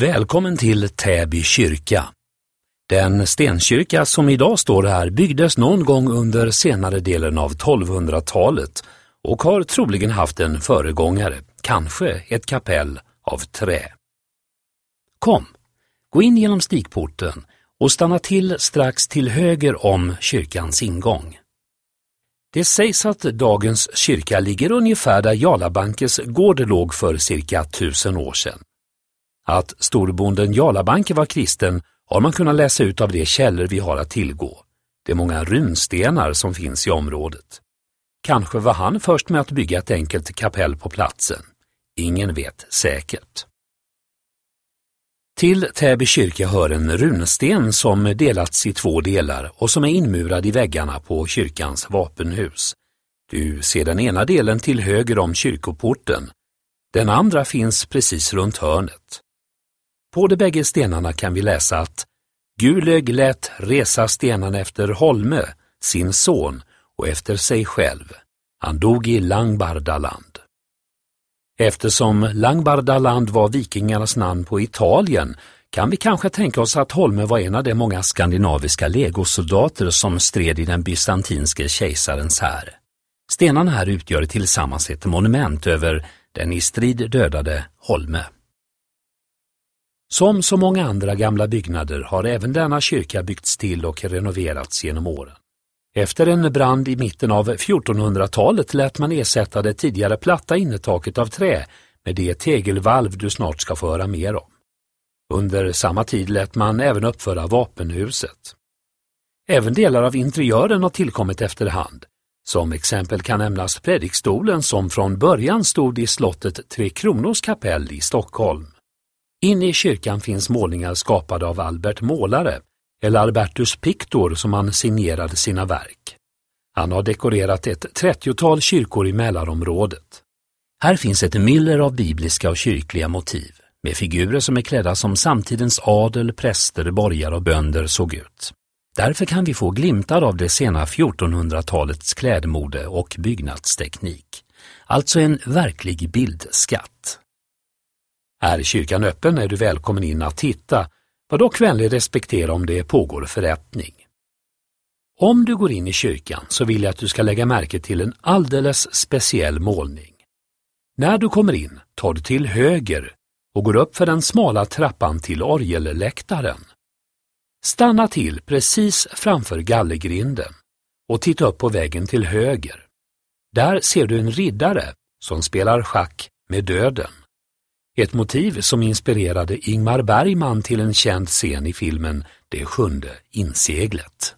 Välkommen till Täby kyrka. Den stenkyrka som idag står här byggdes någon gång under senare delen av 1200-talet och har troligen haft en föregångare, kanske ett kapell av trä. Kom, gå in genom stigporten och stanna till strax till höger om kyrkans ingång. Det sägs att dagens kyrka ligger ungefär där Jarlabankes gård låg för cirka tusen år sedan. Att storbonden Jarlabanke var kristen har man kunnat läsa ut av de källor vi har att tillgå. Det är många runstenar som finns i området. Kanske var han först med att bygga ett enkelt kapell på platsen. Ingen vet säkert. Till Täby kyrka hör en runsten som delats i två delar och som är inmurad i väggarna på kyrkans vapenhus. Du ser den ena delen till höger om kyrkoporten. Den andra finns precis runt hörnet. På de bägge stenarna kan vi läsa att Guleg lät resa stenarna efter Holme, sin son, och efter sig själv. Han dog i Langbardaland. Eftersom Langbardaland var vikingarnas namn på Italien kan vi kanske tänka oss att Holme var en av de många skandinaviska legosoldater som stred i den bysantinske kejsarens här. Stenarna här utgör tillsammans ett monument över den i strid dödade Holme. Som så många andra gamla byggnader har även denna kyrka byggts till och renoverats genom åren. Efter en brand i mitten av 1400-talet lät man ersätta det tidigare platta innertaket av trä med det tegelvalv du snart ska få höra mer om. Under samma tid lät man även uppföra vapenhuset. Även delar av interiören har tillkommit efterhand. Som exempel kan nämnas predikstolen som från början stod i slottet Tre Kronors kapell i Stockholm. Inne i kyrkan finns målningar skapade av Albert Målare, eller Albertus Pictor som han signerade sina verk. Han har dekorerat ett trettiotal kyrkor i Mälarområdet. Här finns ett myller av bibliska och kyrkliga motiv med figurer som är klädda som samtidens adel, präster, borgare och bönder såg ut. Därför kan vi få glimtar av det sena 1400-talets klädmode och byggnadsteknik. Alltså en verklig bildskatt. Är kyrkan öppen är du välkommen in att titta, var dock vänlig respektera om det pågår förrättning. Om du går in i kyrkan så vill jag att du ska lägga märke till en alldeles speciell målning. När du kommer in tar du till höger och går upp för den smala trappan till orgelläktaren. Stanna till precis framför gallergrinden och titta upp på väggen till höger. Där ser du en riddare som spelar schack med döden. Ett motiv som inspirerade Ingmar Bergman till en känd scen i filmen Det sjunde inseglet.